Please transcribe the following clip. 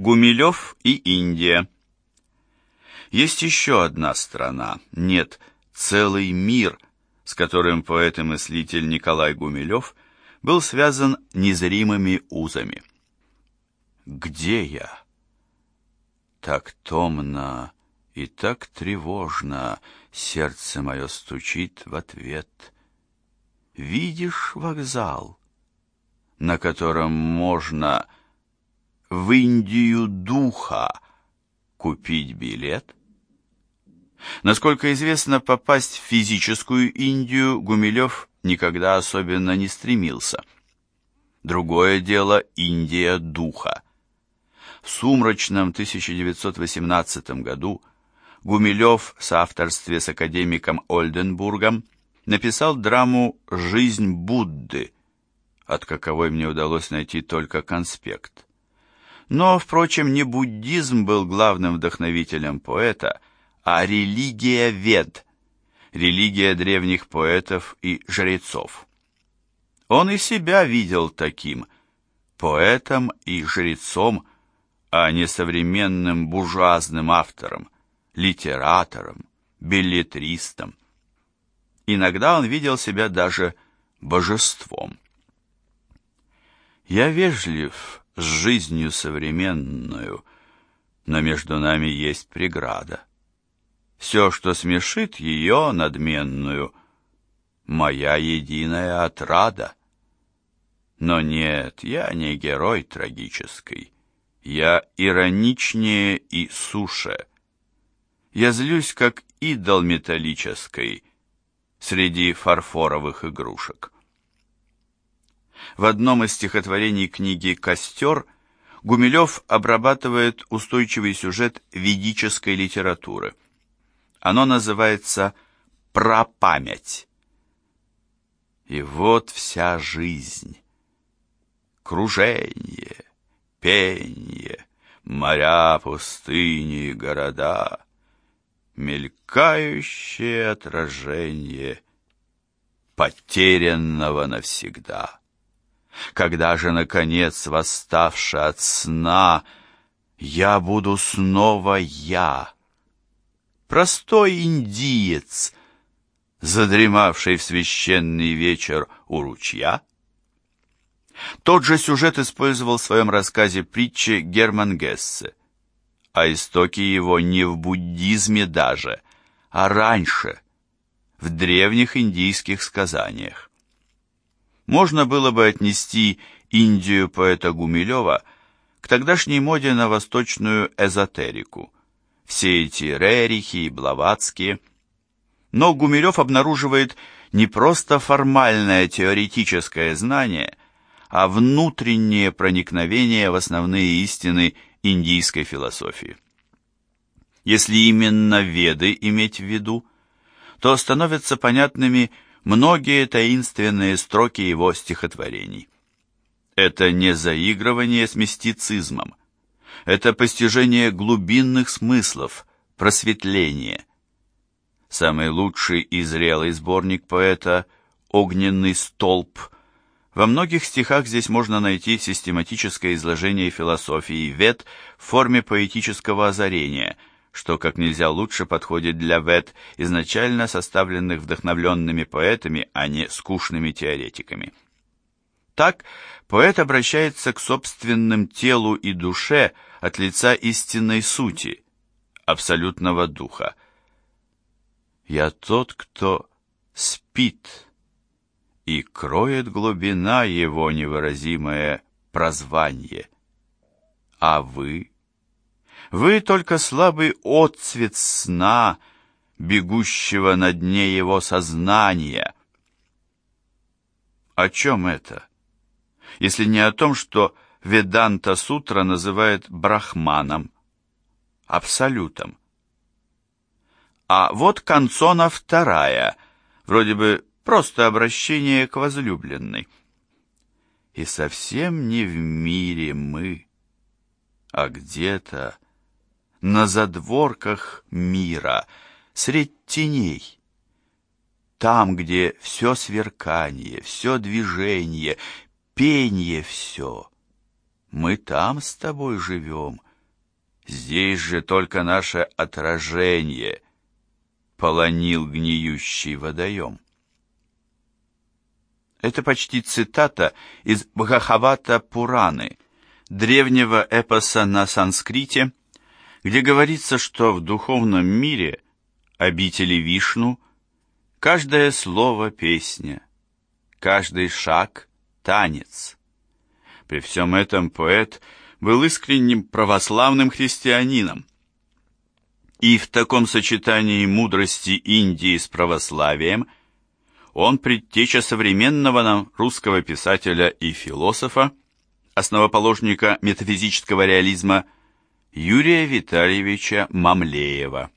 Гумилев и Индия. Есть еще одна страна, нет, целый мир, с которым поэт и мыслитель Николай Гумилев был связан незримыми узами. Где я? Так томно и так тревожно сердце мое стучит в ответ. Видишь вокзал, на котором можно в Индию духа купить билет? Насколько известно, попасть в физическую Индию Гумилев никогда особенно не стремился. Другое дело Индия духа. В сумрачном 1918 году Гумилев в соавторстве с академиком Ольденбургом написал драму «Жизнь Будды», от каковой мне удалось найти только конспект. Но, впрочем, не буддизм был главным вдохновителем поэта, а религия вед, религия древних поэтов и жрецов. Он и себя видел таким, поэтом и жрецом, а не современным буржуазным автором, литератором, билетристом. Иногда он видел себя даже божеством. Я вежлив с жизнью современную, но между нами есть преграда. Все, что смешит ее надменную, моя единая отрада. Но нет, я не герой трагический, я ироничнее и суше. Я злюсь, как идол металлический среди фарфоровых игрушек. В одном из стихотворений книги «Костер» Гумилев обрабатывает устойчивый сюжет ведической литературы. Оно называется «Пропамять». И вот вся жизнь. Кружение, пение, моря, пустыни, города, мелькающее отражение потерянного навсегда. Когда же, наконец, восставший от сна, я буду снова я, простой индиец, задремавший в священный вечер у ручья? Тот же сюжет использовал в своем рассказе притчи Герман Гессе, а истоки его не в буддизме даже, а раньше, в древних индийских сказаниях можно было бы отнести Индию поэта Гумилева к тогдашней моде на восточную эзотерику. Все эти Рерихи и Блаватские. Но Гумилев обнаруживает не просто формальное теоретическое знание, а внутреннее проникновение в основные истины индийской философии. Если именно Веды иметь в виду, то становятся понятными многие таинственные строки его стихотворений. Это не заигрывание с мистицизмом, это постижение глубинных смыслов, просветление. Самый лучший и зрелый сборник поэта «Огненный столб» Во многих стихах здесь можно найти систематическое изложение философии вет в форме поэтического озарения – что как нельзя лучше подходит для вет, изначально составленных вдохновленными поэтами, а не скучными теоретиками. Так, поэт обращается к собственным телу и душе от лица истинной сути, абсолютного духа. «Я тот, кто спит, и кроет глубина его невыразимое прозвание. А вы...» Вы только слабый отцвет сна, бегущего на дне его сознания. О чем это? Если не о том, что Веданта Сутра называет брахманом, абсолютом. А вот концона вторая, вроде бы просто обращение к возлюбленной. И совсем не в мире мы, а где-то на задворках мира, средь теней. Там, где все сверкание, все движение, пение все. Мы там с тобой живем, Здесь же только наше отражение полонил гниющий водоем. Это почти цитата из Бхахавата Пураны, древнего эпоса на санскрите, где говорится, что в духовном мире обители Вишну каждое слово песня, каждый шаг танец. При всем этом поэт был искренним православным христианином. И в таком сочетании мудрости Индии с православием он предтеча современного нам русского писателя и философа, основоположника метафизического реализма Юрия Витальевича Мамлеева.